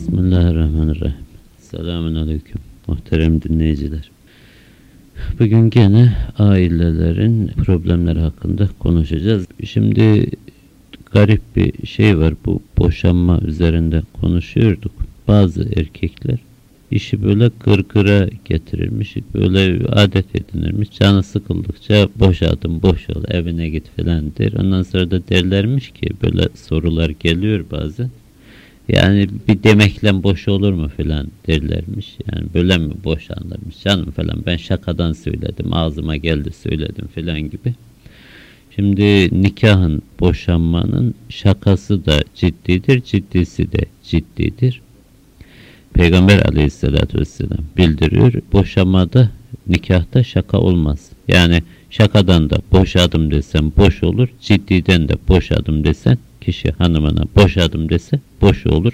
Bismillahirrahmanirrahim. Selamun Aleyküm. Muhterem dinleyiciler. Bugün gene ailelerin problemleri hakkında konuşacağız. Şimdi garip bir şey var. Bu boşanma üzerinde konuşuyorduk. Bazı erkekler işi böyle gırgıra getirilmiş, böyle adet edinirmiş. Canı sıkıldıkça boşadım, boş ol, evine git falan der. Ondan sonra da derlermiş ki böyle sorular geliyor bazen. Yani bir demekle boş olur mu falan derlermiş. Yani böyle mi boşanırmış canım falan. Ben şakadan söyledim, ağzıma geldi söyledim falan gibi. Şimdi nikahın, boşanmanın şakası da ciddidir, ciddisi de ciddidir. Peygamber aleyhissalatü vesselam bildiriyor. Boşamada, nikahta şaka olmaz. Yani şakadan da boşadım desen boş olur. Ciddiden de boşadım desen kişi hanımına boşadım dese boş olur.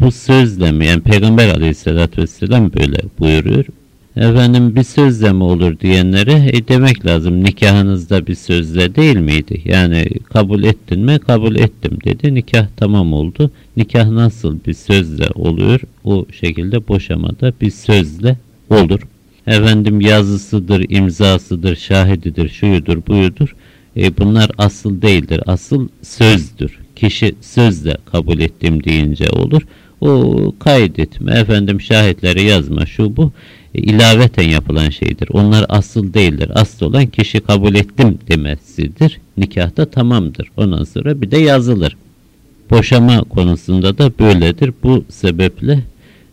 Bu sözle mi? Yani Peygamber aleyhissalatü vesselam böyle buyuruyor. Efendim bir sözle mi olur diyenlere e, demek lazım nikahınızda bir sözle değil miydi? Yani kabul ettin mi? Kabul ettim dedi. Nikah tamam oldu. Nikah nasıl bir sözle oluyor? O şekilde boşamada bir sözle olur. Efendim yazısıdır, imzasıdır, şahididir, şuyudur, buyudur. E, bunlar asıl değildir. Asıl sözdür. Kişi sözle kabul ettim deyince olur. O kaydetme, efendim şahitleri yazma, şu bu e, ilaveten yapılan şeydir. Onlar asıl değildir. Asıl olan kişi kabul ettim demesidir. Nikahta tamamdır. Ondan sonra bir de yazılır. Boşama konusunda da böyledir. Bu sebeple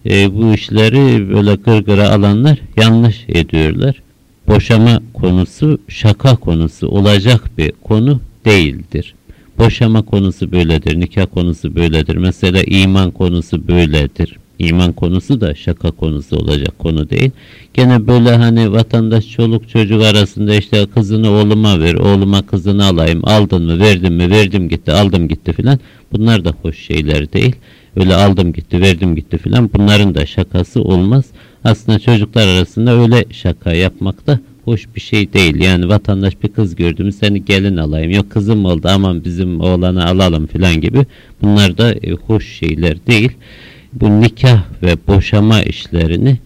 e, bu işleri böyle gırgıra alanlar yanlış ediyorlar. Boşama konusu şaka konusu olacak bir konu değildir. Boşama konusu böyledir, nikah konusu böyledir. Mesela iman konusu böyledir. İman konusu da şaka konusu olacak konu değil. Gene böyle hani vatandaş çoluk çocuk arasında işte kızını oğluma ver, oğluma kızını alayım, aldın mı, verdin mi, verdim gitti, aldım gitti filan. Bunlar da hoş şeyler değil. Öyle aldım gitti, verdim gitti filan. Bunların da şakası olmaz. Aslında çocuklar arasında öyle şaka yapmak da hoş bir şey değil. Yani vatandaş bir kız gördü mü seni gelin alayım. Yok kızım oldu aman bizim oğlanı alalım filan gibi. Bunlar da e, hoş şeyler değil bu nikah ve boşama işlerini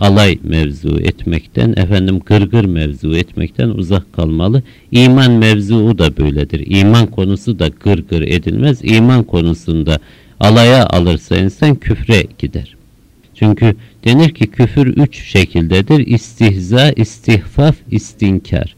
alay mevzu etmekten, efendim gırgır mevzu etmekten uzak kalmalı. İman mevzuu da böyledir. İman konusu da gırgır edilmez. İman konusunda alaya alırsa insan küfre gider. Çünkü denir ki küfür üç şekildedir. İstihza, istihfaf, istinkar.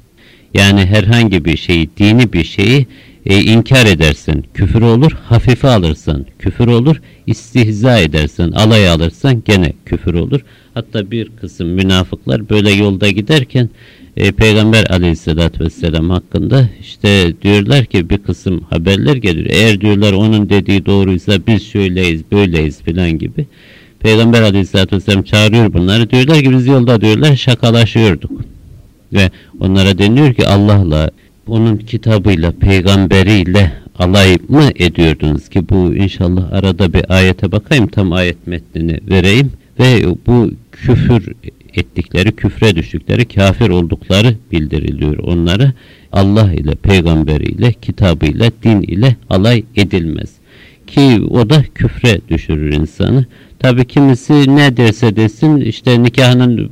Yani herhangi bir şeyi, dini bir şeyi e, inkar edersen küfür olur, hafife alırsan küfür olur, istihza edersen, alay alırsan gene küfür olur. Hatta bir kısım münafıklar böyle yolda giderken e, Peygamber aleyhissalatü vesselam hakkında işte diyorlar ki bir kısım haberler geliyor. Eğer diyorlar onun dediği doğruysa biz şöyleyiz, böyleyiz filan gibi. Peygamber aleyhissalatü vesselam çağırıyor bunları. Diyorlar ki biz yolda diyorlar şakalaşıyorduk. Ve onlara deniyor ki Allah'la onun kitabıyla, peygamberiyle alay mı ediyordunuz ki bu inşallah arada bir ayete bakayım tam ayet metnini vereyim ve bu küfür ettikleri, küfre düştükleri, kafir oldukları bildiriliyor onlara. Allah ile, peygamberiyle, kitabıyla, din ile alay edilmez. Ki o da küfre düşürür insanı. Tabi kimisi ne derse desin işte nikahının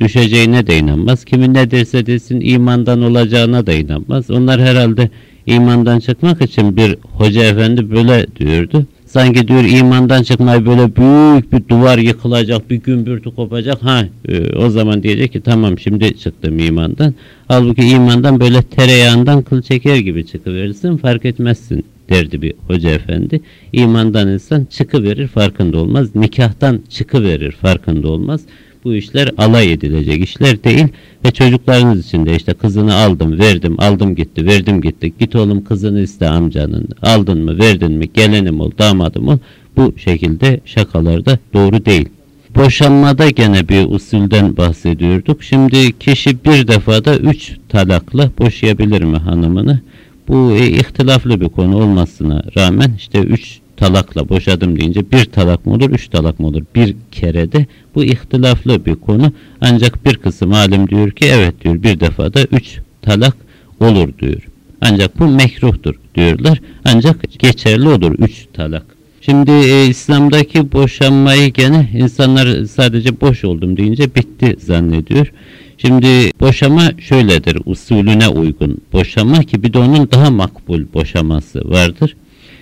düşeceğine de inanmaz. Kimin ne derse desin imandan olacağına da inanmaz. Onlar herhalde imandan çıkmak için bir hoca efendi böyle diyordu. Sanki diyor imandan çıkmayı böyle büyük bir duvar yıkılacak, bir gümbürtü kopacak. Ha e, o zaman diyecek ki tamam şimdi çıktım imandan. Halbuki imandan böyle tereyağından kıl çeker gibi çıkıverirsin fark etmezsin derdi bir hoca efendi. İmandan insan çıkıverir farkında olmaz. Nikahtan çıkıverir farkında olmaz bu işler alay edilecek işler değil ve çocuklarınız için de işte kızını aldım verdim aldım gitti verdim gitti git oğlum kızını iste amcanın aldın mı verdin mi gelenim ol damadım ol bu şekilde şakalarda doğru değil. Boşanmada gene bir usulden bahsediyorduk. Şimdi kişi bir defada üç talakla boşayabilir mi hanımını? Bu e, ihtilaflı bir konu olmasına rağmen işte üç talakla boşadım deyince bir talak mı olur, üç talak mı olur? Bir kerede bu ihtilaflı bir konu. Ancak bir kısım alim diyor ki evet diyor bir defada üç talak olur diyor. Ancak bu mekruhtur diyorlar. Ancak geçerli olur üç talak Şimdi e, İslam'daki boşanmayı gene insanlar sadece boş oldum deyince bitti zannediyor. Şimdi boşama şöyledir usulüne uygun boşama ki bir de onun daha makbul boşaması vardır.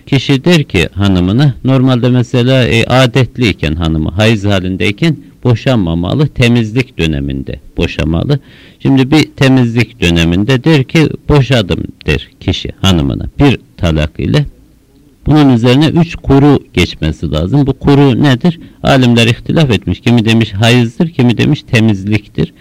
Kişi der ki hanımına normalde mesela e, adetliyken hanımı hayız halindeyken boşanmamalı temizlik döneminde boşamalı. Şimdi bir temizlik döneminde der ki boşadım der kişi hanımına bir talak ile. Bunun üzerine üç kuru geçmesi lazım. Bu kuru nedir? Alimler ihtilaf etmiş. Kimi demiş hayızdır, kimi demiş temizliktir.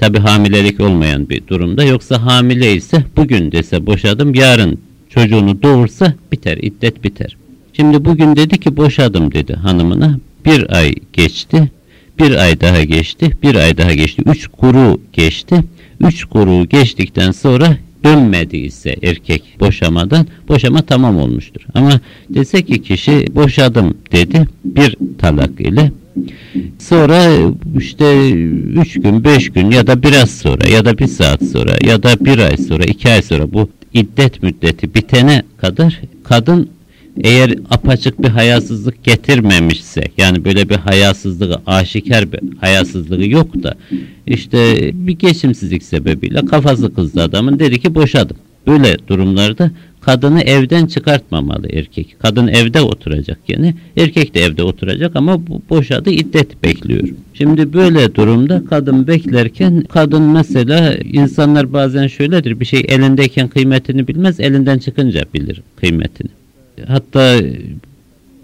Tabi hamilelik olmayan bir durumda. Yoksa hamile ise bugün dese boşadım, yarın çocuğunu doğursa biter, iddet biter. Şimdi bugün dedi ki boşadım dedi hanımına. Bir ay geçti, bir ay daha geçti, bir ay daha geçti. Üç kuru geçti. Üç kuru geçtikten sonra dönmediyse erkek boşamadan boşama tamam olmuştur. Ama dese ki kişi boşadım dedi bir talak ile sonra işte üç gün beş gün ya da biraz sonra ya da bir saat sonra ya da bir ay sonra iki ay sonra bu iddet müddeti bitene kadar kadın eğer apaçık bir hayasızlık getirmemişse yani böyle bir hayasızlığı aşikar bir hayasızlığı yok da işte bir geçimsizlik sebebiyle kafası kızdı adamın dedi ki boşadım. Böyle durumlarda kadını evden çıkartmamalı erkek. Kadın evde oturacak yani. Erkek de evde oturacak ama boşadı iddet bekliyor. Şimdi böyle durumda kadın beklerken kadın mesela insanlar bazen şöyledir bir şey elindeyken kıymetini bilmez elinden çıkınca bilir kıymetini hatta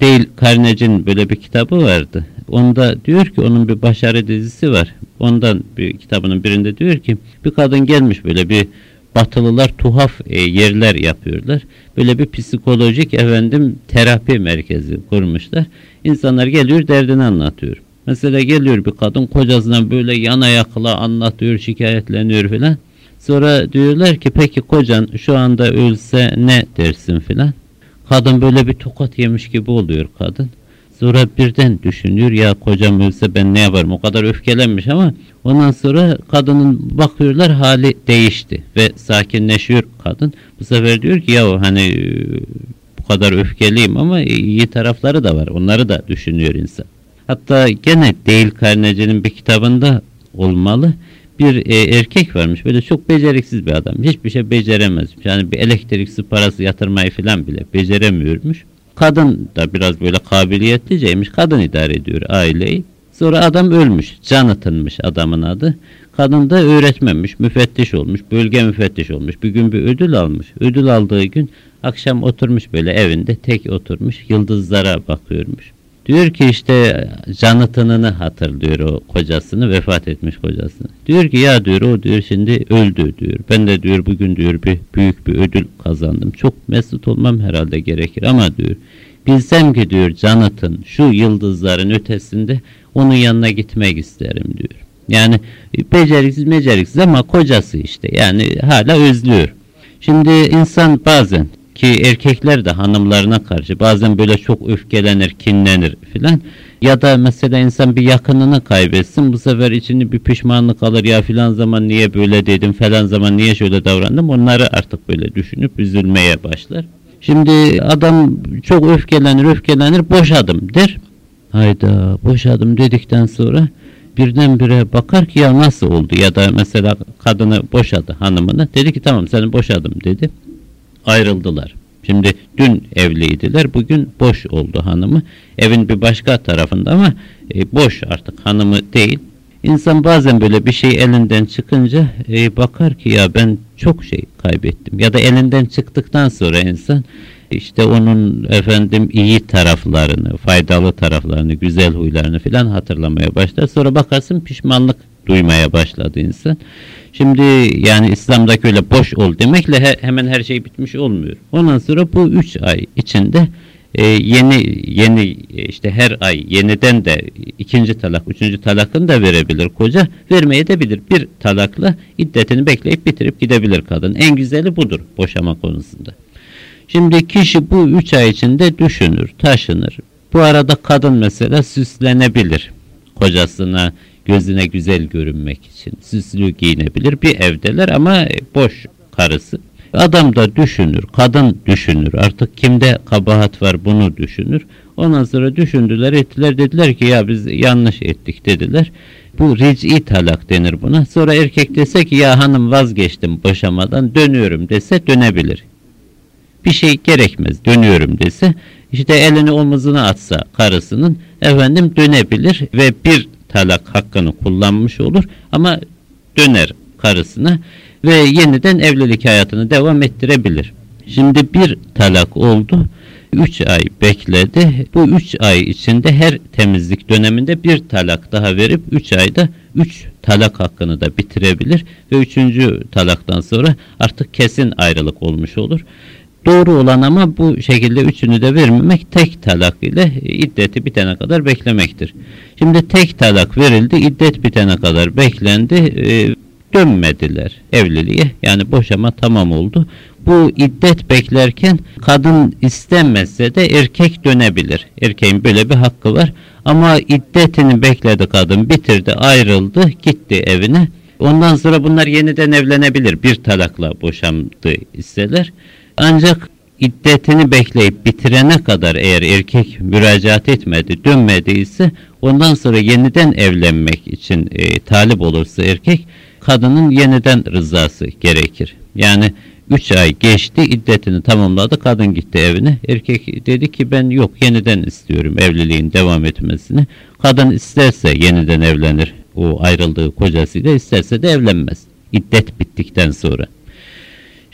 değil Carnegie'nin böyle bir kitabı vardı. Onda diyor ki onun bir başarı dizisi var. Ondan bir kitabının birinde diyor ki bir kadın gelmiş böyle bir batılılar tuhaf e, yerler yapıyorlar. Böyle bir psikolojik efendim terapi merkezi kurmuşlar. İnsanlar geliyor derdini anlatıyor. Mesela geliyor bir kadın kocasından böyle yana yakla anlatıyor, şikayetleniyor filan. Sonra diyorlar ki peki kocan şu anda ölse ne dersin filan. Kadın böyle bir tokat yemiş gibi oluyor kadın. Sonra birden düşünüyor ya kocam ölse ben ne yaparım o kadar öfkelenmiş ama ondan sonra kadının bakıyorlar hali değişti ve sakinleşiyor kadın. Bu sefer diyor ki ya hani bu kadar öfkeliyim ama iyi tarafları da var onları da düşünüyor insan. Hatta gene değil Carnegie'nin bir kitabında olmalı bir e, erkek varmış böyle çok beceriksiz bir adam hiçbir şey beceremez yani bir elektrik parası yatırmayı falan bile beceremiyormuş kadın da biraz böyle kabiliyetliceymiş kadın idare ediyor aileyi. Sonra adam ölmüş Jonathan'mış adamın adı. Kadın da öğretmenmiş müfettiş olmuş bölge müfettiş olmuş. Bir gün bir ödül almış. Ödül aldığı gün akşam oturmuş böyle evinde tek oturmuş yıldızlara bakıyormuş Diyor ki işte Jonathan'ını hatırlıyor o kocasını, vefat etmiş kocasını. Diyor ki ya diyor o diyor şimdi öldü diyor. Ben de diyor bugün diyor bir büyük bir ödül kazandım. Çok mesut olmam herhalde gerekir ama diyor bilsem ki diyor Jonathan şu yıldızların ötesinde onun yanına gitmek isterim diyor. Yani beceriksiz beceriksiz ama kocası işte yani hala özlüyor. Şimdi insan bazen ki erkekler de hanımlarına karşı bazen böyle çok öfkelenir, kinlenir filan. Ya da mesela insan bir yakınını kaybetsin bu sefer içinde bir pişmanlık alır ya filan zaman niye böyle dedim falan zaman niye şöyle davrandım onları artık böyle düşünüp üzülmeye başlar. Şimdi adam çok öfkelenir öfkelenir boşadım der. Hayda boşadım dedikten sonra birdenbire bakar ki ya nasıl oldu ya da mesela kadını boşadı hanımını dedi ki tamam seni boşadım dedi ayrıldılar. Şimdi dün evliydiler, bugün boş oldu hanımı. Evin bir başka tarafında ama e, boş artık hanımı değil. İnsan bazen böyle bir şey elinden çıkınca e, bakar ki ya ben çok şey kaybettim. Ya da elinden çıktıktan sonra insan işte onun efendim iyi taraflarını, faydalı taraflarını, güzel huylarını filan hatırlamaya başlar. Sonra bakarsın pişmanlık duymaya başladı insan. Şimdi yani İslam'daki öyle boş ol demekle he, hemen her şey bitmiş olmuyor. Ondan sonra bu üç ay içinde e, yeni yeni e, işte her ay yeniden de ikinci talak, üçüncü talakını da verebilir koca. Vermeye de bilir. Bir talakla iddetini bekleyip bitirip gidebilir kadın. En güzeli budur boşama konusunda. Şimdi kişi bu üç ay içinde düşünür, taşınır. Bu arada kadın mesela süslenebilir. Kocasına gözüne güzel görünmek için süslü giyinebilir. Bir evdeler ama boş karısı. Adam da düşünür, kadın düşünür. Artık kimde kabahat var bunu düşünür. Ondan sonra düşündüler, ettiler. Dediler ki ya biz yanlış ettik dediler. Bu ric'i talak denir buna. Sonra erkek dese ki ya hanım vazgeçtim boşamadan dönüyorum dese dönebilir. Bir şey gerekmez dönüyorum dese işte elini omuzuna atsa karısının efendim dönebilir ve bir talak hakkını kullanmış olur ama döner karısına ve yeniden evlilik hayatını devam ettirebilir. Şimdi bir talak oldu. 3 ay bekledi. Bu 3 ay içinde her temizlik döneminde bir talak daha verip 3 ayda 3 talak hakkını da bitirebilir ve 3. talaktan sonra artık kesin ayrılık olmuş olur. Doğru olan ama bu şekilde üçünü de vermemek tek talak ile iddeti bitene kadar beklemektir. Şimdi tek talak verildi, iddet bitene kadar beklendi, e, dönmediler evliliğe. Yani boşama tamam oldu. Bu iddet beklerken kadın istemezse de erkek dönebilir. Erkeğin böyle bir hakkı var. Ama iddetini bekledi kadın, bitirdi, ayrıldı, gitti evine. Ondan sonra bunlar yeniden evlenebilir. Bir talakla boşandı isteler. Ancak iddetini bekleyip bitirene kadar eğer erkek müracaat etmedi, dönmediyse ondan sonra yeniden evlenmek için e, talip olursa erkek kadının yeniden rızası gerekir. Yani 3 ay geçti, iddetini tamamladı, kadın gitti evine. Erkek dedi ki ben yok yeniden istiyorum evliliğin devam etmesini. Kadın isterse yeniden evlenir. O ayrıldığı kocasıyla isterse de evlenmez. İddet bittikten sonra.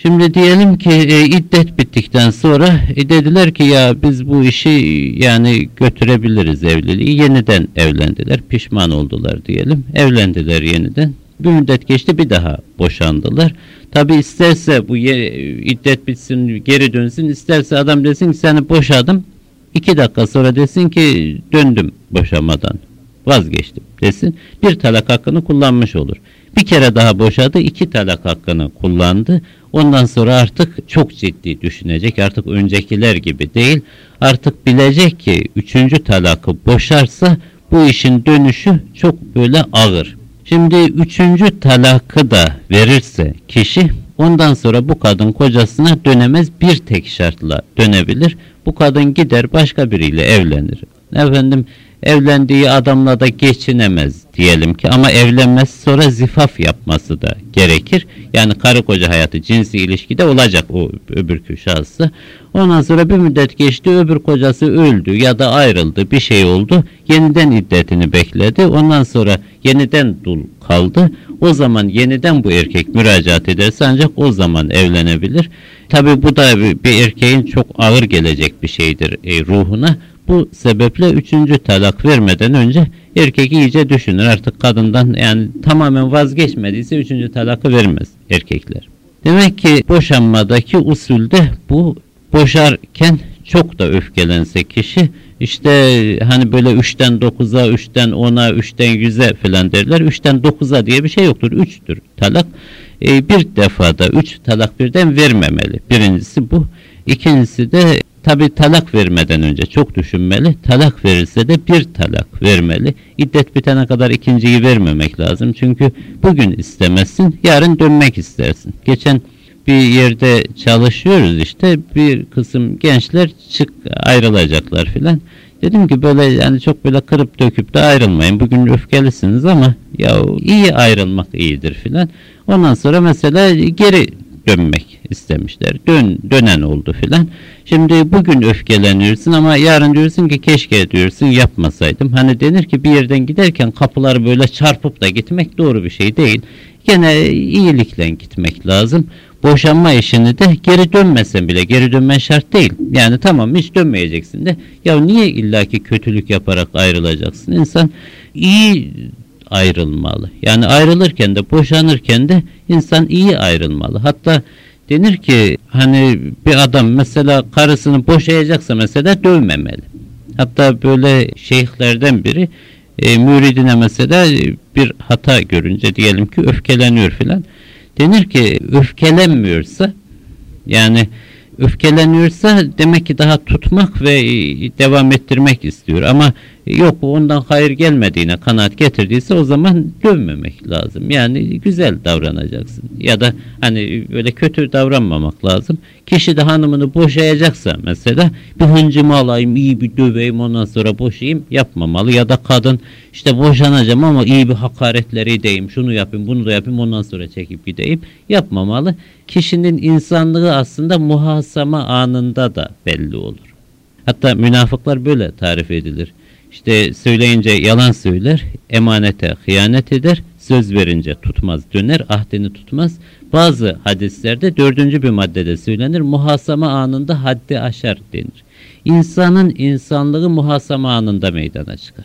Şimdi diyelim ki e, iddet bittikten sonra e, dediler ki ya biz bu işi yani götürebiliriz evliliği. Yeniden evlendiler. Pişman oldular diyelim. Evlendiler yeniden. Bir müddet geçti bir daha boşandılar. Tabi isterse bu iddet bitsin geri dönsün isterse adam desin ki seni boşadım. iki dakika sonra desin ki döndüm boşamadan vazgeçtim desin. Bir talak hakkını kullanmış olur. Bir kere daha boşadı, iki talak hakkını kullandı. Ondan sonra artık çok ciddi düşünecek. Artık öncekiler gibi değil. Artık bilecek ki üçüncü talakı boşarsa bu işin dönüşü çok böyle ağır. Şimdi üçüncü talakı da verirse kişi ondan sonra bu kadın kocasına dönemez bir tek şartla dönebilir. Bu kadın gider başka biriyle evlenir. Efendim evlendiği adamla da geçinemez diyelim ki ama evlenmesi sonra zifaf yapması da gerekir. Yani karı koca hayatı cinsi ilişkide olacak o öbürkü şahsı. Ondan sonra bir müddet geçti öbür kocası öldü ya da ayrıldı bir şey oldu. Yeniden iddetini bekledi. Ondan sonra yeniden dul kaldı. O zaman yeniden bu erkek müracaat ederse ancak o zaman evlenebilir. Tabi bu da bir erkeğin çok ağır gelecek bir şeydir e, ruhuna. Bu sebeple üçüncü talak vermeden önce erkek iyice düşünür. Artık kadından yani tamamen vazgeçmediyse üçüncü talakı vermez erkekler. Demek ki boşanmadaki usulde bu boşarken çok da öfkelense kişi işte hani böyle 3'ten 9'a, 3'ten 10'a, 3'ten 100'e falan derler. 3'ten 9'a diye bir şey yoktur. 3'tür talak. Ee, bir defada 3 talak birden vermemeli. Birincisi bu. İkincisi de Tabi talak vermeden önce çok düşünmeli. Talak verirse de bir talak vermeli. İddet bitene kadar ikinciyi vermemek lazım. Çünkü bugün istemezsin, yarın dönmek istersin. Geçen bir yerde çalışıyoruz işte bir kısım gençler çık ayrılacaklar filan. Dedim ki böyle yani çok böyle kırıp döküp de ayrılmayın. Bugün öfkelisiniz ama ya iyi ayrılmak iyidir filan. Ondan sonra mesela geri dönmek istemişler. Dön, dönen oldu filan. Şimdi bugün öfkeleniyorsun ama yarın diyorsun ki keşke diyorsun yapmasaydım. Hani denir ki bir yerden giderken kapıları böyle çarpıp da gitmek doğru bir şey değil. Gene iyilikle gitmek lazım. Boşanma işini de geri dönmesen bile geri dönmen şart değil. Yani tamam hiç dönmeyeceksin de ya niye illaki kötülük yaparak ayrılacaksın? İnsan iyi ayrılmalı. Yani ayrılırken de boşanırken de insan iyi ayrılmalı. Hatta denir ki hani bir adam mesela karısını boşayacaksa mesela dövmemeli. Hatta böyle şeyhlerden biri e, müridine mesela bir hata görünce diyelim ki öfkeleniyor filan. Denir ki öfkelenmiyorsa yani öfkeleniyorsa demek ki daha tutmak ve devam ettirmek istiyor. Ama yok ondan hayır gelmediğine kanaat getirdiyse o zaman dövmemek lazım. Yani güzel davranacaksın. Ya da hani böyle kötü davranmamak lazım. Kişi de hanımını boşayacaksa mesela bir hıncımı alayım, iyi bir döveyim ondan sonra boşayayım yapmamalı. Ya da kadın işte boşanacağım ama iyi bir hakaretleri edeyim, şunu yapayım, bunu da yapayım ondan sonra çekip gideyim yapmamalı. Kişinin insanlığı aslında muhasama anında da belli olur. Hatta münafıklar böyle tarif edilir. İşte söyleyince yalan söyler, emanete hıyanet eder, söz verince tutmaz, döner, ahdini tutmaz. Bazı hadislerde dördüncü bir maddede söylenir, muhasama anında haddi aşar denir. İnsanın insanlığı muhasama anında meydana çıkar.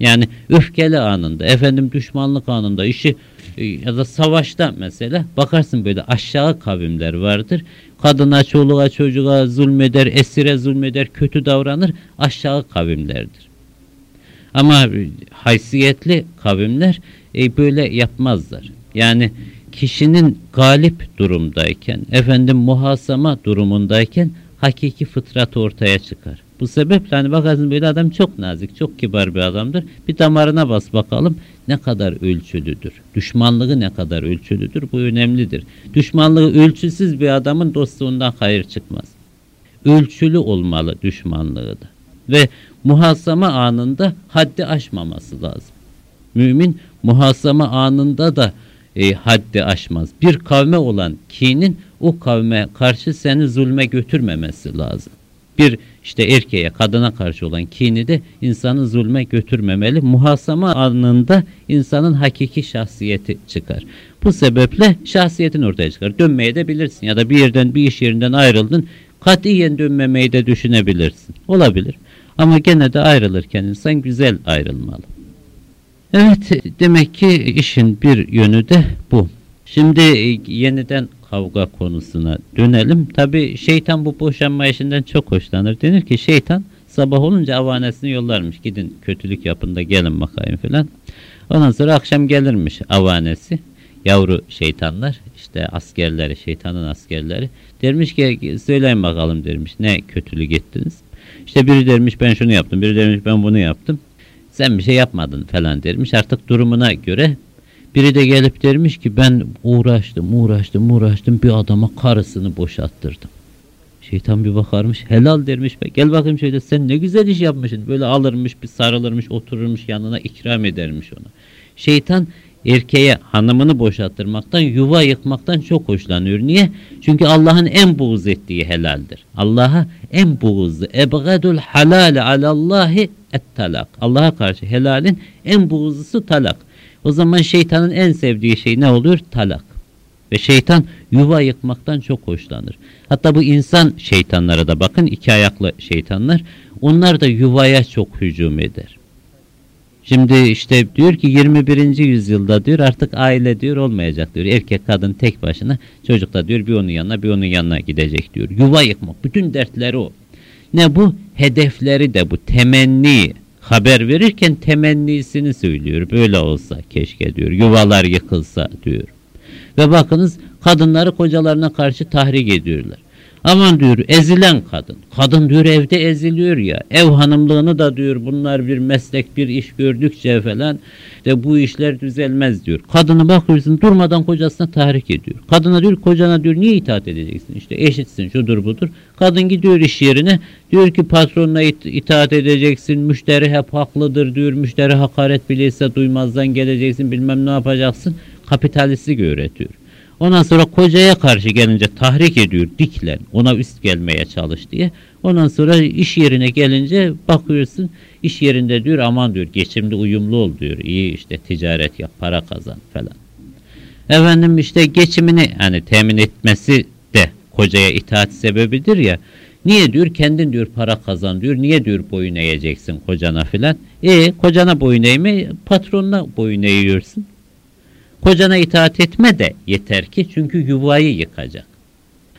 Yani öfkeli anında, efendim düşmanlık anında, işi e, ya da savaşta mesela bakarsın böyle aşağı kavimler vardır. Kadına, çoluğa, çocuğa zulmeder, esire zulmeder, kötü davranır. Aşağı kavimlerdir. Ama haysiyetli kavimler e, böyle yapmazlar. Yani kişinin galip durumdayken, efendim muhasama durumundayken hakiki fıtrat ortaya çıkar. Bu sebeple hani bakarsın böyle adam çok nazik, çok kibar bir adamdır. Bir damarına bas bakalım ne kadar ölçülüdür. Düşmanlığı ne kadar ölçülüdür. Bu önemlidir. Düşmanlığı ölçüsüz bir adamın dostluğundan hayır çıkmaz. Ölçülü olmalı düşmanlığı da. Ve muhasama anında haddi aşmaması lazım. Mümin muhasama anında da e, haddi aşmaz. Bir kavme olan kinin o kavme karşı seni zulme götürmemesi lazım. Bir işte erkeğe, kadına karşı olan kini de insanı zulme götürmemeli. Muhasama anında insanın hakiki şahsiyeti çıkar. Bu sebeple şahsiyetin ortaya çıkar. Dönmeye de bilirsin ya da bir yerden bir iş yerinden ayrıldın. Katiyen dönmemeyi de düşünebilirsin. Olabilir. Ama gene de ayrılırken insan güzel ayrılmalı. Evet demek ki işin bir yönü de bu. Şimdi e, yeniden kavga konusuna dönelim. Tabi şeytan bu boşanma işinden çok hoşlanır. Denir ki şeytan sabah olunca avanesini yollarmış. Gidin kötülük yapın da gelin bakayım filan. Ondan sonra akşam gelirmiş avanesi. Yavru şeytanlar işte askerleri şeytanın askerleri dermiş ki söyleyin bakalım dermiş ne kötülük ettiniz. İşte biri dermiş ben şunu yaptım biri dermiş ben bunu yaptım. Sen bir şey yapmadın falan dermiş artık durumuna göre biri de gelip dermiş ki ben uğraştım, uğraştım, uğraştım bir adama karısını boşalttırdım. Şeytan bir bakarmış, helal dermiş. Be. Gel bakayım şöyle sen ne güzel iş yapmışsın. Böyle alırmış, bir sarılırmış, otururmuş yanına ikram edermiş ona. Şeytan erkeğe hanımını boşalttırmaktan, yuva yıkmaktan çok hoşlanıyor. Niye? Çünkü Allah'ın en buğz ettiği helaldir. Allah'a en buğzlu, ebgadul halal alallahi et talak. Allah'a karşı helalin en buğzlusu talak. O zaman şeytanın en sevdiği şey ne olur? Talak. Ve şeytan yuva yıkmaktan çok hoşlanır. Hatta bu insan şeytanlara da bakın iki ayaklı şeytanlar. Onlar da yuvaya çok hücum eder. Şimdi işte diyor ki 21. yüzyılda diyor artık aile diyor olmayacak diyor. Erkek kadın tek başına çocuk da diyor bir onun yanına bir onun yanına gidecek diyor. Yuva yıkmak bütün dertleri o. Ne bu? Hedefleri de bu temenni haber verirken temennisini söylüyor. Böyle olsa keşke diyor. Yuvalar yıkılsa diyor. Ve bakınız kadınları kocalarına karşı tahrik ediyorlar. Aman diyor ezilen kadın. Kadın diyor evde eziliyor ya. Ev hanımlığını da diyor bunlar bir meslek bir iş gördükçe falan de bu işler düzelmez diyor. Kadını bakıyorsun durmadan kocasına tahrik ediyor. Kadına diyor kocana diyor niye itaat edeceksin? İşte eşitsin şudur budur. Kadın gidiyor iş yerine diyor ki patronuna it itaat edeceksin. Müşteri hep haklıdır diyor. Müşteri hakaret bilirse duymazdan geleceksin bilmem ne yapacaksın. Kapitalistlik öğretiyor. Ondan sonra kocaya karşı gelince tahrik ediyor, diklen, ona üst gelmeye çalış diye. Ondan sonra iş yerine gelince bakıyorsun iş yerinde diyor aman diyor geçimli uyumlu ol diyor. İyi işte ticaret yap, para kazan falan. Efendim işte geçimini hani temin etmesi de kocaya itaat sebebidir ya. Niye diyor kendin diyor para kazan diyor. Niye diyor boyun eğeceksin kocana filan. E kocana boyun eğme patronuna boyun eğiyorsun. Kocana itaat etme de yeter ki çünkü yuvayı yıkacak.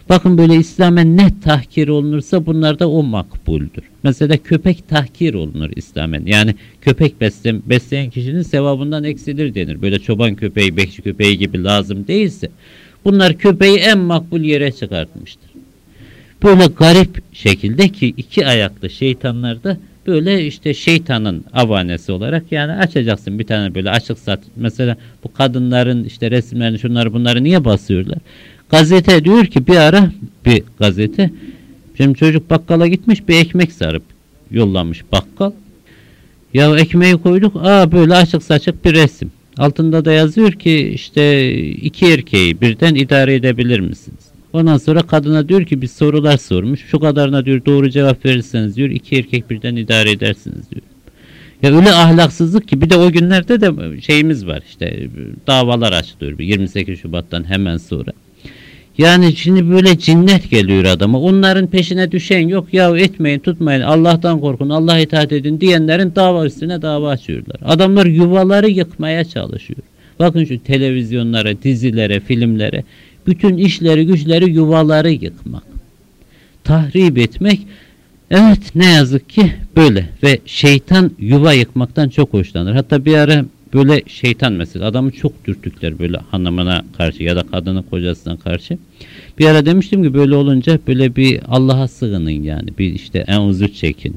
Bakın böyle İslam'e ne tahkir olunursa bunlarda o makbuldür. Mesela köpek tahkir olunur İslam'en. Yani köpek besleyen, besleyen kişinin sevabından eksilir denir. Böyle çoban köpeği, bekçi köpeği gibi lazım değilse. Bunlar köpeği en makbul yere çıkartmıştır. Böyle garip şekilde ki iki ayaklı şeytanlar da böyle işte şeytanın avanesi olarak yani açacaksın bir tane böyle açık sat. Mesela bu kadınların işte resimlerini şunları bunları niye basıyorlar? Gazete diyor ki bir ara bir gazete şimdi çocuk bakkala gitmiş bir ekmek sarıp yollamış bakkal. Ya ekmeği koyduk aa böyle açık saçık bir resim. Altında da yazıyor ki işte iki erkeği birden idare edebilir misiniz? Ondan sonra kadına diyor ki bir sorular sormuş. Şu kadarına diyor doğru cevap verirseniz diyor iki erkek birden idare edersiniz diyor. Ya öyle ahlaksızlık ki bir de o günlerde de şeyimiz var işte davalar açılıyor 28 Şubat'tan hemen sonra. Yani şimdi böyle cinnet geliyor adama. Onların peşine düşen yok. Ya etmeyin tutmayın Allah'tan korkun Allah itaat edin diyenlerin dava üstüne dava açıyorlar. Adamlar yuvaları yıkmaya çalışıyor. Bakın şu televizyonlara, dizilere, filmlere bütün işleri güçleri yuvaları yıkmak. Tahrip etmek evet ne yazık ki böyle ve şeytan yuva yıkmaktan çok hoşlanır. Hatta bir ara böyle şeytan mesela adamı çok dürtükler böyle hanımına karşı ya da kadının kocasına karşı. Bir ara demiştim ki böyle olunca böyle bir Allah'a sığının yani bir işte en uzun çekin.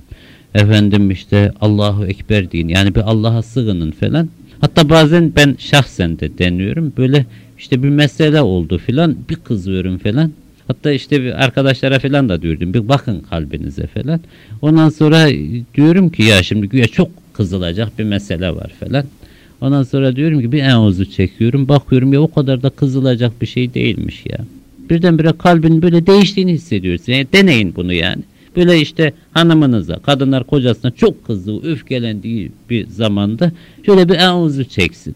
Efendim işte Allahu Ekber deyin yani bir Allah'a sığının falan. Hatta bazen ben şahsen de deniyorum böyle işte bir mesele oldu filan bir kızıyorum falan. Hatta işte bir arkadaşlara falan da diyordum bir bakın kalbinize falan. Ondan sonra diyorum ki ya şimdi güya çok kızılacak bir mesele var falan. Ondan sonra diyorum ki bir envuzu çekiyorum. Bakıyorum ya o kadar da kızılacak bir şey değilmiş ya. Birdenbire kalbin böyle değiştiğini hissediyorsun. Yani deneyin bunu yani. Böyle işte hanımınıza, kadınlar kocasına çok kızdığı, öfkelendiği bir zamanda şöyle bir envuzu çeksin.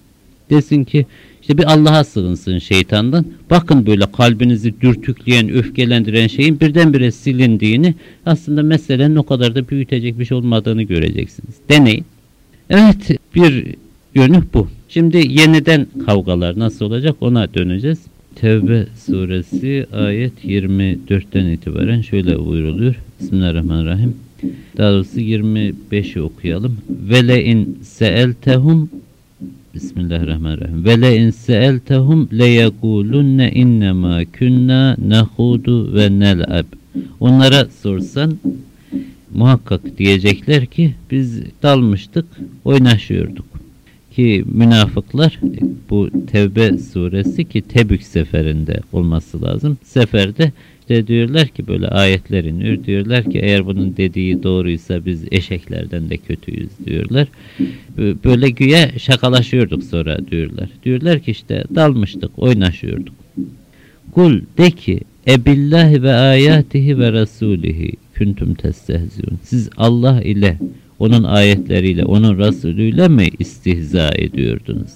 Desin ki işte bir Allah'a sığınsın şeytandan. Bakın böyle kalbinizi dürtükleyen, öfkelendiren şeyin birdenbire silindiğini aslında meselenin o kadar da büyütecek bir şey olmadığını göreceksiniz. Deneyin. Evet bir yönü bu. Şimdi yeniden kavgalar nasıl olacak ona döneceğiz. Tevbe suresi ayet 24'ten itibaren şöyle buyuruluyor. Bismillahirrahmanirrahim. Daha doğrusu 25'i okuyalım. Ve le in seeltehum Bismillahirrahmanirrahim. Ve le in seeltehum le yekulunne innema kunna nahudu ve nel'ab. Onlara sorsan muhakkak diyecekler ki biz dalmıştık, oynaşıyorduk ki münafıklar bu Tevbe suresi ki Tebük seferinde olması lazım. Seferde işte diyorlar ki böyle ayetlerin diyorlar ki eğer bunun dediği doğruysa biz eşeklerden de kötüyüz diyorlar. Böyle güya şakalaşıyorduk sonra diyorlar. Diyorlar ki işte dalmıştık, oynaşıyorduk. Kul de ki ebillahi ve ayatihi ve rasulihi küntüm testehziyun. Siz Allah ile onun ayetleriyle, onun Resulüyle mi istihza ediyordunuz?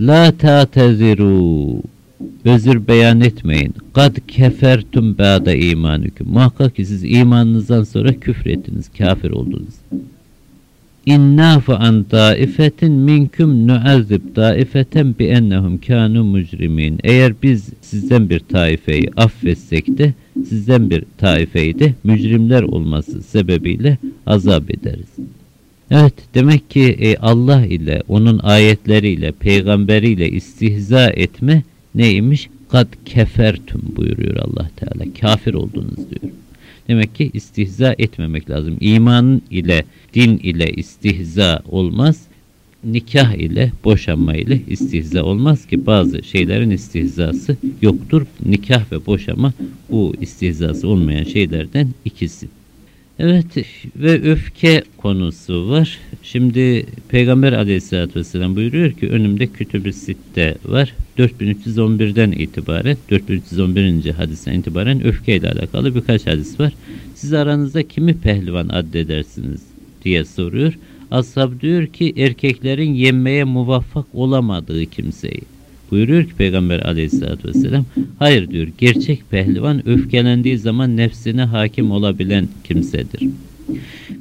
La ta'teziru özür beyan etmeyin. Kad kefertum ba'da imanüküm. Muhakkak ki siz imanınızdan sonra küfrettiniz, kafir oldunuz. İnna fa an taifetin minkum nuazzib taifeten bi ennehum kanu mujrimin. Eğer biz sizden bir taifeyi affetsek de sizden bir taifeyi de mücrimler olması sebebiyle azap ederiz. Evet demek ki e, Allah ile onun ayetleriyle peygamberiyle istihza etme neymiş? Kad kefertum buyuruyor Allah Teala. Kafir oldunuz diyor. Demek ki istihza etmemek lazım. İman ile, din ile istihza olmaz. Nikah ile, boşanma ile istihza olmaz ki bazı şeylerin istihzası yoktur. Nikah ve boşanma bu istihzası olmayan şeylerden ikisi. Evet ve öfke konusu var. Şimdi Peygamber aleyhissalatü vesselam buyuruyor ki önümde kütüb-i sitte var. 4311'den itibaren 4311. hadisten itibaren öfkeyle alakalı birkaç hadis var. Siz aranızda kimi pehlivan addedersiniz diye soruyor. Ashab diyor ki erkeklerin yenmeye muvaffak olamadığı kimseyi. Buyuruyor ki Peygamber aleyhissalatü vesselam hayır diyor gerçek pehlivan öfkelendiği zaman nefsine hakim olabilen kimsedir.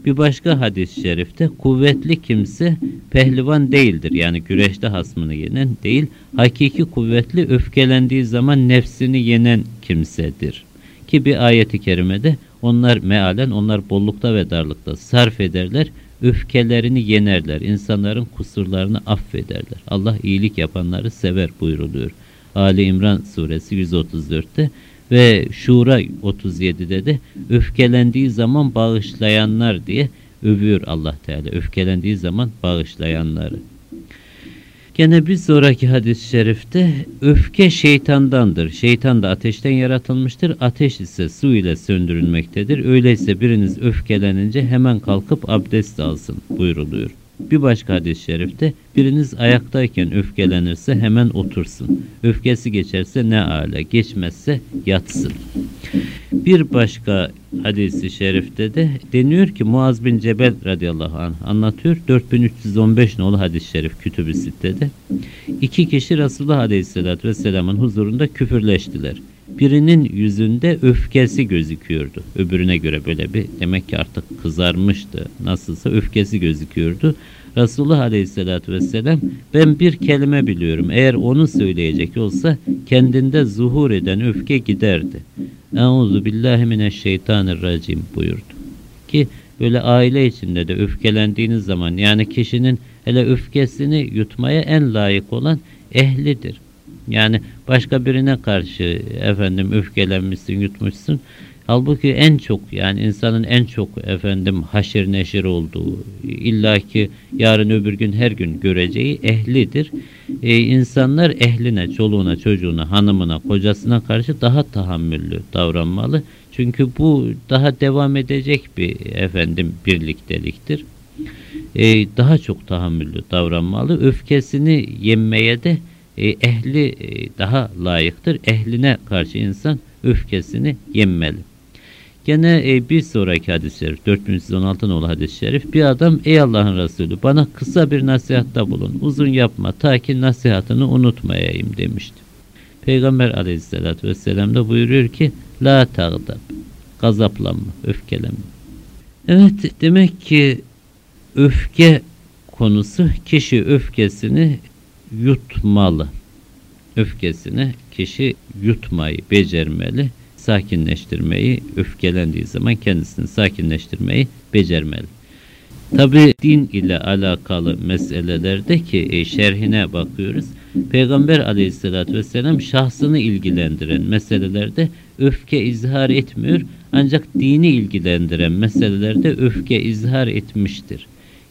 Bir başka hadis-i şerifte kuvvetli kimse pehlivan değildir. Yani güreşte hasmını yenen değil. Hakiki kuvvetli öfkelendiği zaman nefsini yenen kimsedir. Ki bir ayeti kerimede onlar mealen onlar bollukta ve darlıkta sarf ederler öfkelerini yenerler. insanların kusurlarını affederler. Allah iyilik yapanları sever buyruluyor. Ali İmran suresi 134'te ve Şura 37'de de öfkelendiği zaman bağışlayanlar diye övüyor Allah Teala. Öfkelendiği zaman bağışlayanları. Gene bir sonraki hadis-i şerifte öfke şeytandandır. Şeytan da ateşten yaratılmıştır. Ateş ise su ile söndürülmektedir. Öyleyse biriniz öfkelenince hemen kalkıp abdest alsın buyuruluyor. Bir başka hadis-i şerifte biriniz ayaktayken öfkelenirse hemen otursun. Öfkesi geçerse ne ala, geçmezse yatsın. Bir başka hadisi şerifte de deniyor ki Muaz bin Cebel radıyallahu anh anlatıyor. 4315 nolu hadis-i şerif kütüb-i sittede. İki kişi Resulullah aleyhissalatü vesselamın huzurunda küfürleştiler. Birinin yüzünde öfkesi gözüküyordu. Öbürüne göre böyle bir demek ki artık kızarmıştı. Nasılsa öfkesi gözüküyordu. Resulullah Aleyhisselatü Vesselam ben bir kelime biliyorum. Eğer onu söyleyecek olsa kendinde zuhur eden öfke giderdi. Euzu billahi mineşşeytanirracim buyurdu. Ki böyle aile içinde de öfkelendiğiniz zaman yani kişinin hele öfkesini yutmaya en layık olan ehlidir. Yani başka birine karşı efendim öfkelenmişsin, yutmuşsun. Halbuki en çok yani insanın en çok efendim haşir neşir olduğu illaki yarın öbür gün her gün göreceği ehlidir. Ee, insanlar ehline, çoluğuna, çocuğuna, hanımına, kocasına karşı daha tahammüllü davranmalı. Çünkü bu daha devam edecek bir efendim birlikteliktir. Ee, daha çok tahammüllü davranmalı. Öfkesini yemmeye de e, ehli e, daha layıktır. Ehline karşı insan öfkesini yemmeli. Gene e, bir sonraki hadis-i şerif 4116 nolu hadis-i şerif bir adam ey Allah'ın Resulü bana kısa bir nasihatta bulun uzun yapma ta ki nasihatını unutmayayım demişti. Peygamber aleyhissalatü vesselam da buyuruyor ki la tağdab gazaplanma öfkelenme. Evet demek ki öfke konusu kişi öfkesini yutmalı. Öfkesini kişi yutmayı becermeli sakinleştirmeyi, öfkelendiği zaman kendisini sakinleştirmeyi becermeli. Tabi din ile alakalı meselelerde ki e, şerhine bakıyoruz. Peygamber aleyhissalatü vesselam şahsını ilgilendiren meselelerde öfke izhar etmiyor. Ancak dini ilgilendiren meselelerde öfke izhar etmiştir.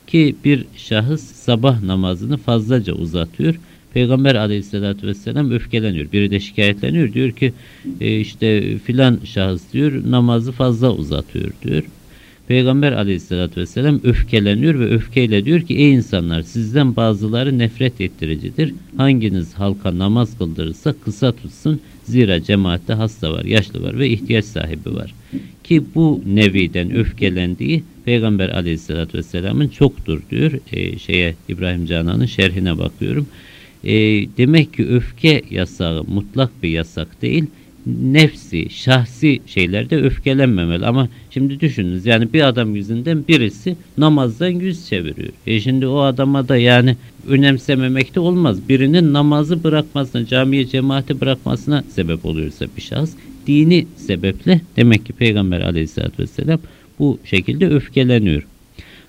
Ki bir şahıs sabah namazını fazlaca uzatıyor Peygamber aleyhissalatü vesselam öfkeleniyor. Biri de şikayetleniyor. Diyor ki e, işte filan şahıs diyor namazı fazla uzatıyor diyor. Peygamber aleyhissalatü vesselam öfkeleniyor ve öfkeyle diyor ki ey insanlar sizden bazıları nefret ettiricidir. Hanginiz halka namaz kıldırırsa kısa tutsun. Zira cemaatte hasta var, yaşlı var ve ihtiyaç sahibi var. Ki bu neviden öfkelendiği Peygamber aleyhissalatü vesselamın çoktur diyor. E, şeye İbrahim Canan'ın şerhine bakıyorum. E, demek ki öfke yasağı mutlak bir yasak değil. Nefsi, şahsi şeylerde öfkelenmemeli. Ama şimdi düşününüz yani bir adam yüzünden birisi namazdan yüz çeviriyor. E şimdi o adama da yani önemsememekte olmaz. Birinin namazı bırakmasına, camiye cemaati bırakmasına sebep oluyorsa bir şahıs dini sebeple demek ki Peygamber aleyhissalatü vesselam bu şekilde öfkeleniyor.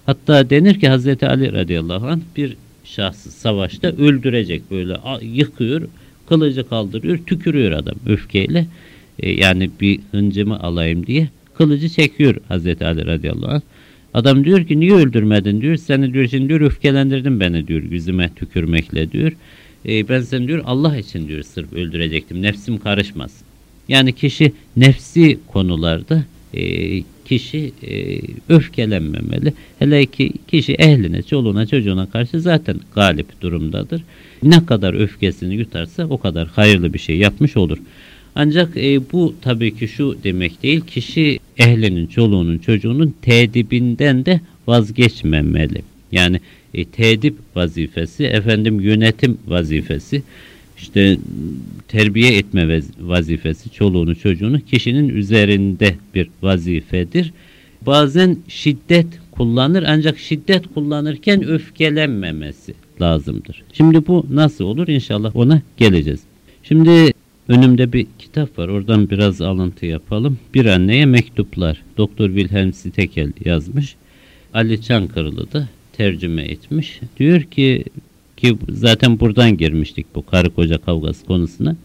Hatta denir ki Hazreti Ali radıyallahu anh bir şahsı savaşta öldürecek böyle yıkıyor, kılıcı kaldırıyor, tükürüyor adam öfkeyle. E, yani bir hıncımı alayım diye kılıcı çekiyor Hazreti Ali radıyallahu anh. Adam diyor ki niye öldürmedin diyor. Seni diyor şimdi diyor öfkelendirdin beni diyor yüzüme tükürmekle diyor. E, ben seni diyor Allah için diyor sırf öldürecektim. Nefsim karışmasın. Yani kişi nefsi konularda e, kişi e, öfkelenmemeli. Hele ki kişi ehline, çoluğuna, çocuğuna karşı zaten galip durumdadır. Ne kadar öfkesini yutarsa o kadar hayırlı bir şey yapmış olur. Ancak e, bu tabii ki şu demek değil. Kişi ehlinin, çoluğunun, çocuğunun tedibinden de vazgeçmemeli. Yani e, tedip vazifesi, efendim yönetim vazifesi, işte terbiye etme vazifesi çoluğunu çocuğunu kişinin üzerinde bir vazifedir. Bazen şiddet kullanır ancak şiddet kullanırken öfkelenmemesi lazımdır. Şimdi bu nasıl olur inşallah ona geleceğiz. Şimdi önümde bir kitap var oradan biraz alıntı yapalım. Bir anneye mektuplar Doktor Wilhelm Stekel yazmış. Ali Çankırılı da tercüme etmiş. Diyor ki ki zaten buradan girmiştik bu karı koca kavgası konusuna.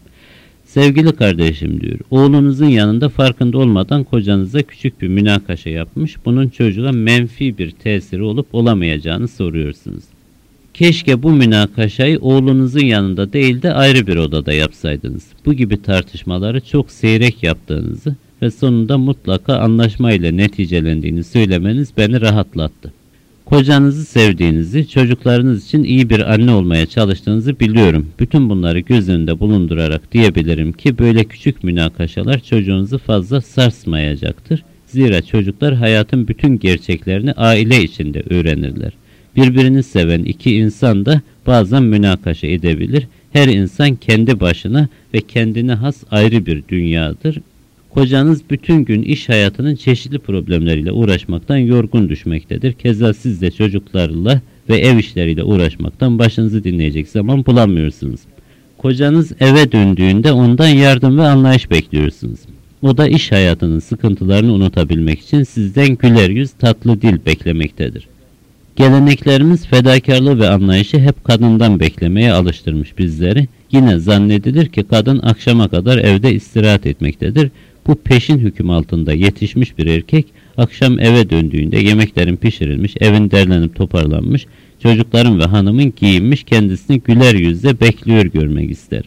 Sevgili kardeşim diyor, oğlunuzun yanında farkında olmadan kocanıza küçük bir münakaşa yapmış, bunun çocuğa menfi bir tesiri olup olamayacağını soruyorsunuz. Keşke bu münakaşayı oğlunuzun yanında değil de ayrı bir odada yapsaydınız. Bu gibi tartışmaları çok seyrek yaptığınızı ve sonunda mutlaka anlaşmayla neticelendiğini söylemeniz beni rahatlattı. Kocanızı sevdiğinizi, çocuklarınız için iyi bir anne olmaya çalıştığınızı biliyorum. Bütün bunları göz önünde bulundurarak diyebilirim ki böyle küçük münakaşalar çocuğunuzu fazla sarsmayacaktır. Zira çocuklar hayatın bütün gerçeklerini aile içinde öğrenirler. Birbirini seven iki insan da bazen münakaşa edebilir. Her insan kendi başına ve kendine has ayrı bir dünyadır. Kocanız bütün gün iş hayatının çeşitli problemleriyle uğraşmaktan yorgun düşmektedir. Keza siz de çocuklarla ve ev işleriyle uğraşmaktan başınızı dinleyecek zaman bulamıyorsunuz. Kocanız eve döndüğünde ondan yardım ve anlayış bekliyorsunuz. O da iş hayatının sıkıntılarını unutabilmek için sizden güler yüz tatlı dil beklemektedir. Geleneklerimiz fedakarlığı ve anlayışı hep kadından beklemeye alıştırmış bizleri. Yine zannedilir ki kadın akşama kadar evde istirahat etmektedir. Bu peşin hüküm altında yetişmiş bir erkek akşam eve döndüğünde yemeklerin pişirilmiş, evin derlenip toparlanmış, çocukların ve hanımın giyinmiş kendisini güler yüzle bekliyor görmek ister.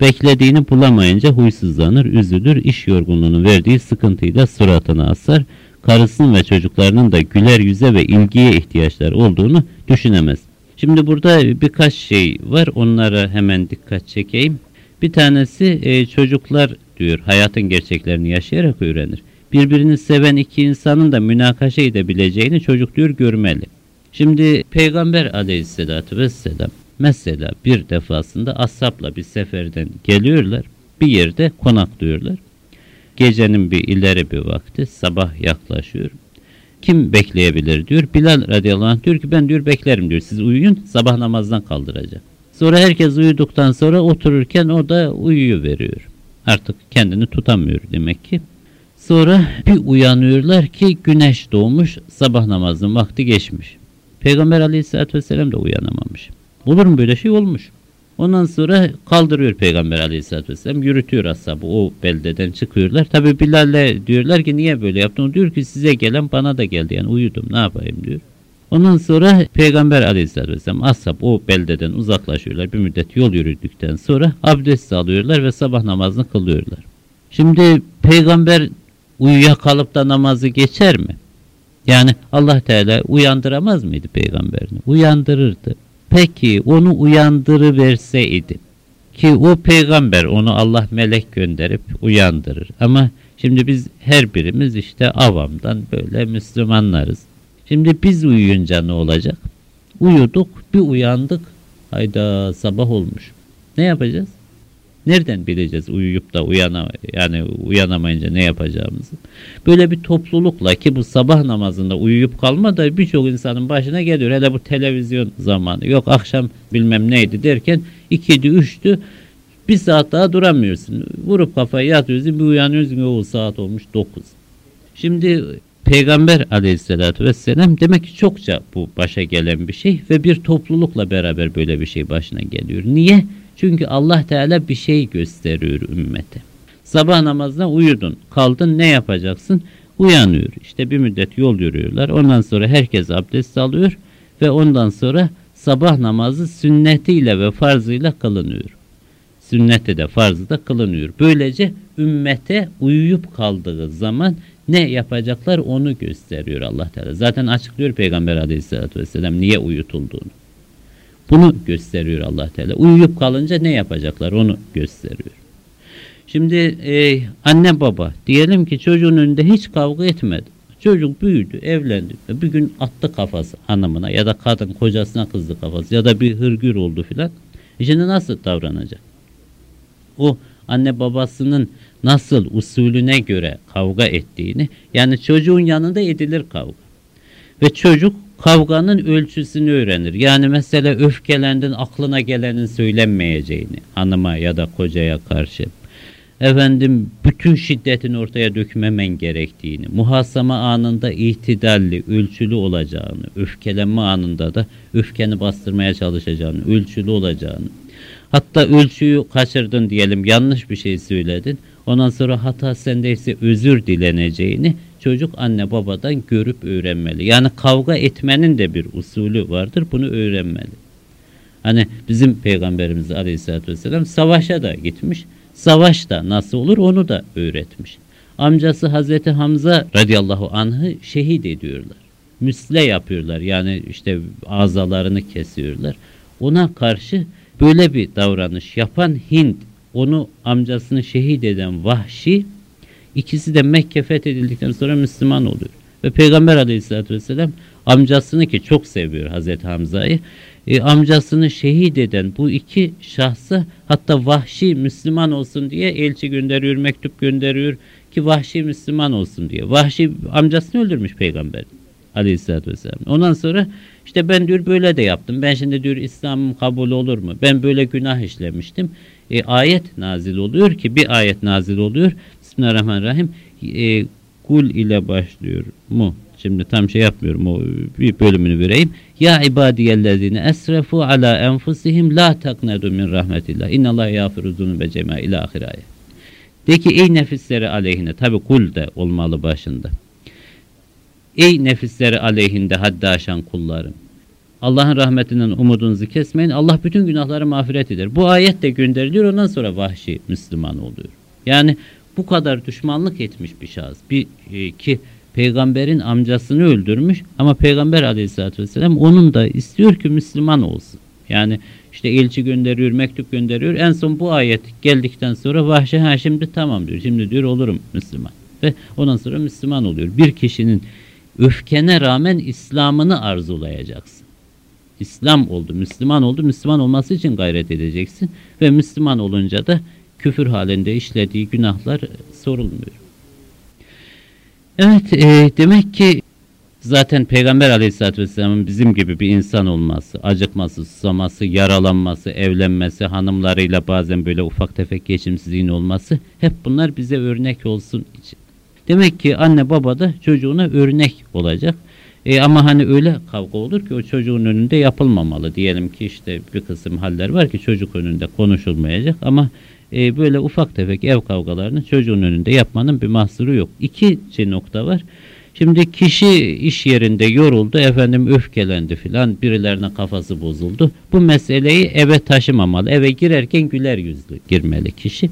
Beklediğini bulamayınca huysuzlanır, üzülür, iş yorgunluğunu verdiği sıkıntıyla suratına asar, karısının ve çocuklarının da güler yüze ve ilgiye ihtiyaçları olduğunu düşünemez. Şimdi burada birkaç şey var, onlara hemen dikkat çekeyim. Bir tanesi e, çocuklar diyor hayatın gerçeklerini yaşayarak öğrenir. Birbirini seven iki insanın da münakaşa edebileceğini çocuk diyor görmeli. Şimdi Peygamber aleyhissalatü vesselam mesela bir defasında ashabla bir seferden geliyorlar. Bir yerde konaklıyorlar. Gecenin bir ileri bir vakti sabah yaklaşıyor. Kim bekleyebilir diyor. Bilal radıyallahu anh diyor ki ben diyor beklerim diyor. Siz uyuyun sabah namazdan kaldıracak. Sonra herkes uyuduktan sonra otururken o da uyuyor veriyor. Artık kendini tutamıyor demek ki. Sonra bir uyanıyorlar ki güneş doğmuş, sabah namazının vakti geçmiş. Peygamber aleyhissalatü vesselam da uyanamamış. Olur mu böyle şey olmuş. Ondan sonra kaldırıyor Peygamber aleyhissalatü vesselam, yürütüyor ashabı o beldeden çıkıyorlar. Tabi Bilal'le diyorlar ki niye böyle yaptın? Diyor ki size gelen bana da geldi yani uyudum ne yapayım diyor. Ondan sonra Peygamber aleyhissalatü vesselam ashab o beldeden uzaklaşıyorlar. Bir müddet yol yürüdükten sonra abdest alıyorlar ve sabah namazını kılıyorlar. Şimdi peygamber uyuyakalıp da namazı geçer mi? Yani Allah Teala uyandıramaz mıydı peygamberini? Uyandırırdı. Peki onu uyandırıverseydi ki o peygamber onu Allah melek gönderip uyandırır. Ama şimdi biz her birimiz işte avamdan böyle Müslümanlarız. Şimdi biz uyuyunca ne olacak? Uyuduk, bir uyandık. Hayda sabah olmuş. Ne yapacağız? Nereden bileceğiz uyuyup da uyana yani uyanamayınca ne yapacağımızı? Böyle bir toplulukla ki bu sabah namazında uyuyup kalma da birçok insanın başına geliyor. Hele bu televizyon zamanı. Yok akşam bilmem neydi derken ikiydi üçtü. Bir saat daha duramıyorsun. Vurup kafayı yatıyorsun bir uyanıyorsun o saat olmuş dokuz. Şimdi Peygamber aleyhissalatü vesselam demek ki çokça bu başa gelen bir şey ve bir toplulukla beraber böyle bir şey başına geliyor. Niye? Çünkü Allah Teala bir şey gösteriyor ümmete. Sabah namazına uyudun, kaldın ne yapacaksın? Uyanıyor. İşte bir müddet yol yürüyorlar. Ondan sonra herkes abdest alıyor ve ondan sonra sabah namazı sünnetiyle ve farzıyla kılınıyor. Sünneti de farzı da kılınıyor. Böylece ümmete uyuyup kaldığı zaman ne yapacaklar onu gösteriyor Allah Teala. Zaten açıklıyor Peygamber Aleyhisselatü Vesselam niye uyutulduğunu. Bunu gösteriyor Allah Teala. Uyuyup kalınca ne yapacaklar onu gösteriyor. Şimdi e, anne baba diyelim ki çocuğun önünde hiç kavga etmedi. Çocuk büyüdü, evlendi. Bir gün attı kafası hanımına ya da kadın kocasına kızdı kafası ya da bir hırgür oldu filan. E şimdi nasıl davranacak? O anne babasının nasıl usulüne göre kavga ettiğini yani çocuğun yanında edilir kavga. Ve çocuk kavganın ölçüsünü öğrenir. Yani mesela öfkelendin aklına gelenin söylenmeyeceğini hanıma ya da kocaya karşı. Efendim bütün şiddetini ortaya dökmemen gerektiğini, muhasama anında itidalli, ölçülü olacağını, öfkelenme anında da öfkeni bastırmaya çalışacağını, ölçülü olacağını, Hatta ölçüyü kaçırdın diyelim yanlış bir şey söyledin. Ondan sonra hata sendeyse özür dileneceğini çocuk anne babadan görüp öğrenmeli. Yani kavga etmenin de bir usulü vardır. Bunu öğrenmeli. Hani bizim peygamberimiz aleyhissalatü vesselam savaşa da gitmiş. Savaş da nasıl olur onu da öğretmiş. Amcası Hazreti Hamza radıyallahu anh'ı şehit ediyorlar. Müsle yapıyorlar. Yani işte azalarını kesiyorlar. Ona karşı böyle bir davranış yapan Hind, onu amcasını şehit eden Vahşi, ikisi de Mekke fethedildikten sonra Müslüman oluyor. Ve Peygamber aleyhissalatü vesselam amcasını ki çok seviyor Hazreti Hamza'yı, e, amcasını şehit eden bu iki şahsa hatta Vahşi Müslüman olsun diye elçi gönderiyor, mektup gönderiyor ki Vahşi Müslüman olsun diye. Vahşi amcasını öldürmüş peygamber aleyhissalatü vesselam. Ondan sonra işte ben diyor böyle de yaptım. Ben şimdi diyor İslam'ım kabul olur mu? Ben böyle günah işlemiştim. E, ayet nazil oluyor ki bir ayet nazil oluyor. Bismillahirrahmanirrahim. E, kul ile başlıyor mu? Şimdi tam şey yapmıyorum o bir bölümünü vereyim. Ya ibadiyellezine esrefu ala enfusihim la taknedu min rahmetillah. İnnallah yağfiru zunube cema ila ahir. De ki ey nefisleri aleyhine tabi kul de olmalı başında. Ey nefisleri aleyhinde haddi aşan kullarım. Allah'ın rahmetinden umudunuzu kesmeyin. Allah bütün günahları mağfiret eder. Bu ayet de gönderiliyor. Ondan sonra vahşi Müslüman oluyor. Yani bu kadar düşmanlık etmiş bir şahıs. Bir e, ki peygamberin amcasını öldürmüş ama peygamber aleyhissalatü vesselam onun da istiyor ki Müslüman olsun. Yani işte elçi gönderiyor, mektup gönderiyor. En son bu ayet geldikten sonra vahşi ha şimdi tamam diyor. Şimdi diyor olurum Müslüman. Ve ondan sonra Müslüman oluyor. Bir kişinin öfkene rağmen İslam'ını arzulayacaksın. İslam oldu, Müslüman oldu. Müslüman olması için gayret edeceksin. Ve Müslüman olunca da küfür halinde işlediği günahlar sorulmuyor. Evet, e, demek ki zaten Peygamber aleyhissalatü vesselamın bizim gibi bir insan olması, acıkması, susaması, yaralanması, evlenmesi, hanımlarıyla bazen böyle ufak tefek geçimsizliğin olması hep bunlar bize örnek olsun için. Demek ki anne baba da çocuğuna örnek olacak. E ama hani öyle kavga olur ki o çocuğun önünde yapılmamalı. Diyelim ki işte bir kısım haller var ki çocuk önünde konuşulmayacak ama e, böyle ufak tefek ev kavgalarını çocuğun önünde yapmanın bir mahsuru yok. İki şey nokta var. Şimdi kişi iş yerinde yoruldu, efendim öfkelendi filan, birilerine kafası bozuldu. Bu meseleyi eve taşımamalı. Eve girerken güler yüzlü girmeli kişi.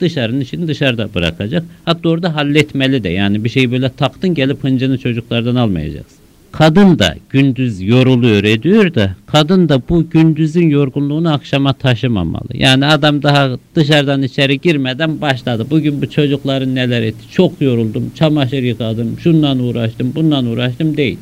Dışarının işini dışarıda bırakacak. Hatta orada halletmeli de. Yani bir şey böyle taktın gelip hıncını çocuklardan almayacaksın. Kadın da gündüz yoruluyor ediyor da kadın da bu gündüzün yorgunluğunu akşama taşımamalı. Yani adam daha dışarıdan içeri girmeden başladı. Bugün bu çocukların neler etti? Çok yoruldum, çamaşır yıkadım, şundan uğraştım, bundan uğraştım değil.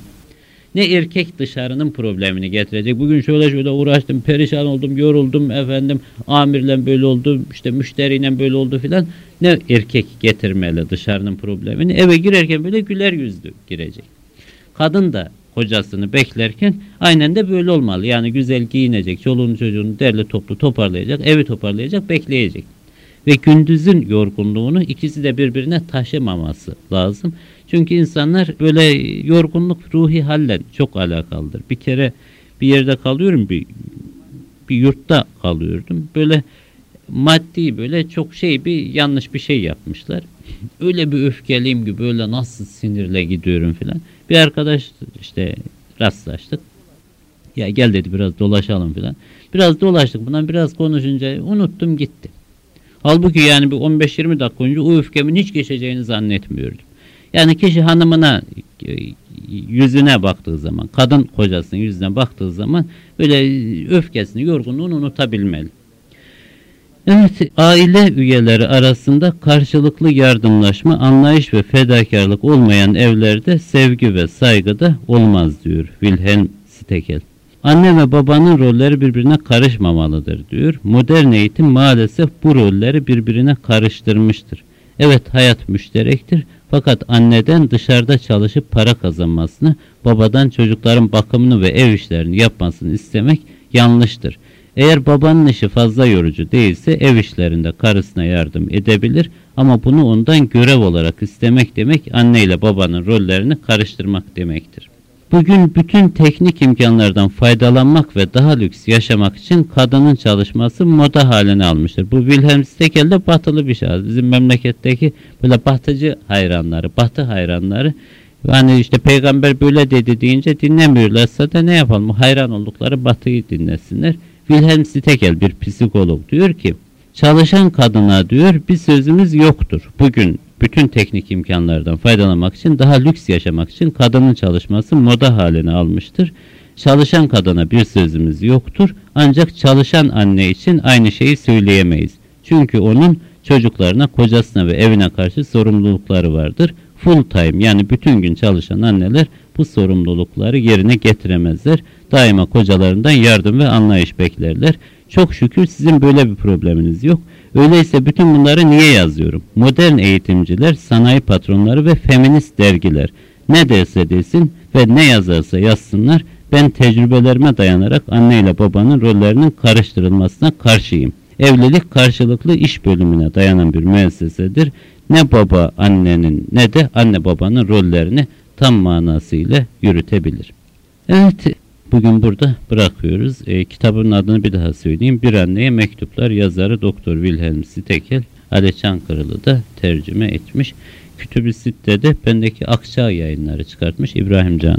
Ne erkek dışarının problemini getirecek. Bugün şöyle şöyle uğraştım, perişan oldum, yoruldum efendim. Amirle böyle oldu, işte müşteriyle böyle oldu filan. Ne erkek getirmeli dışarının problemini. Eve girerken böyle güler yüzlü girecek. Kadın da kocasını beklerken aynen de böyle olmalı. Yani güzel giyinecek, çoluğunu çocuğunu derli toplu toparlayacak, evi toparlayacak, bekleyecek. Ve gündüzün yorgunluğunu ikisi de birbirine taşımaması lazım. Çünkü insanlar böyle yorgunluk ruhi halle çok alakalıdır. Bir kere bir yerde kalıyorum, bir, bir yurtta kalıyordum. Böyle maddi böyle çok şey bir yanlış bir şey yapmışlar. Öyle bir öfkeliyim ki böyle nasıl sinirle gidiyorum filan. Bir arkadaş işte rastlaştık. Ya gel dedi biraz dolaşalım filan. Biraz dolaştık bundan biraz konuşunca unuttum gitti. Halbuki yani bir 15-20 dakika önce o öfkemin hiç geçeceğini zannetmiyordum. Yani kişi hanımına e, yüzüne baktığı zaman, kadın kocasının yüzüne baktığı zaman böyle öfkesini, yorgunluğunu unutabilmeli. Evet, aile üyeleri arasında karşılıklı yardımlaşma, anlayış ve fedakarlık olmayan evlerde sevgi ve saygı da olmaz diyor Wilhelm Stekel. Anne ve babanın rolleri birbirine karışmamalıdır diyor. Modern eğitim maalesef bu rolleri birbirine karıştırmıştır. Evet hayat müşterektir fakat anneden dışarıda çalışıp para kazanmasını, babadan çocukların bakımını ve ev işlerini yapmasını istemek yanlıştır. Eğer babanın işi fazla yorucu değilse ev işlerinde karısına yardım edebilir ama bunu ondan görev olarak istemek demek anne ile babanın rollerini karıştırmak demektir. Bugün bütün teknik imkanlardan faydalanmak ve daha lüks yaşamak için kadının çalışması moda haline almıştır. Bu Wilhelm Stekel de batılı bir şahıs. Bizim memleketteki böyle batıcı hayranları, batı hayranları yani işte peygamber böyle dedi deyince dinlemiyorlarsa da ne yapalım? Hayran oldukları batıyı dinlesinler. Wilhelm Stekel bir psikolog diyor ki çalışan kadına diyor bir sözümüz yoktur. Bugün bütün teknik imkanlardan faydalanmak için daha lüks yaşamak için kadının çalışması moda haline almıştır. Çalışan kadına bir sözümüz yoktur. Ancak çalışan anne için aynı şeyi söyleyemeyiz. Çünkü onun çocuklarına, kocasına ve evine karşı sorumlulukları vardır. Full time yani bütün gün çalışan anneler bu sorumlulukları yerine getiremezler. Daima kocalarından yardım ve anlayış beklerler. Çok şükür sizin böyle bir probleminiz yok. Öyleyse bütün bunları niye yazıyorum? Modern eğitimciler, sanayi patronları ve feminist dergiler ne derse desin ve ne yazarsa yazsınlar ben tecrübelerime dayanarak anne ile babanın rollerinin karıştırılmasına karşıyım. Evlilik karşılıklı iş bölümüne dayanan bir müessesedir. Ne baba annenin ne de anne babanın rollerini tam manasıyla yürütebilir. Evet bugün burada bırakıyoruz. E, kitabın adını bir daha söyleyeyim. Bir anneye mektuplar yazarı Doktor Wilhelm Stekel Ali Çankırılı da tercüme etmiş. Kütüb-i Sitte'de bendeki Akçağ yayınları çıkartmış. İbrahim Can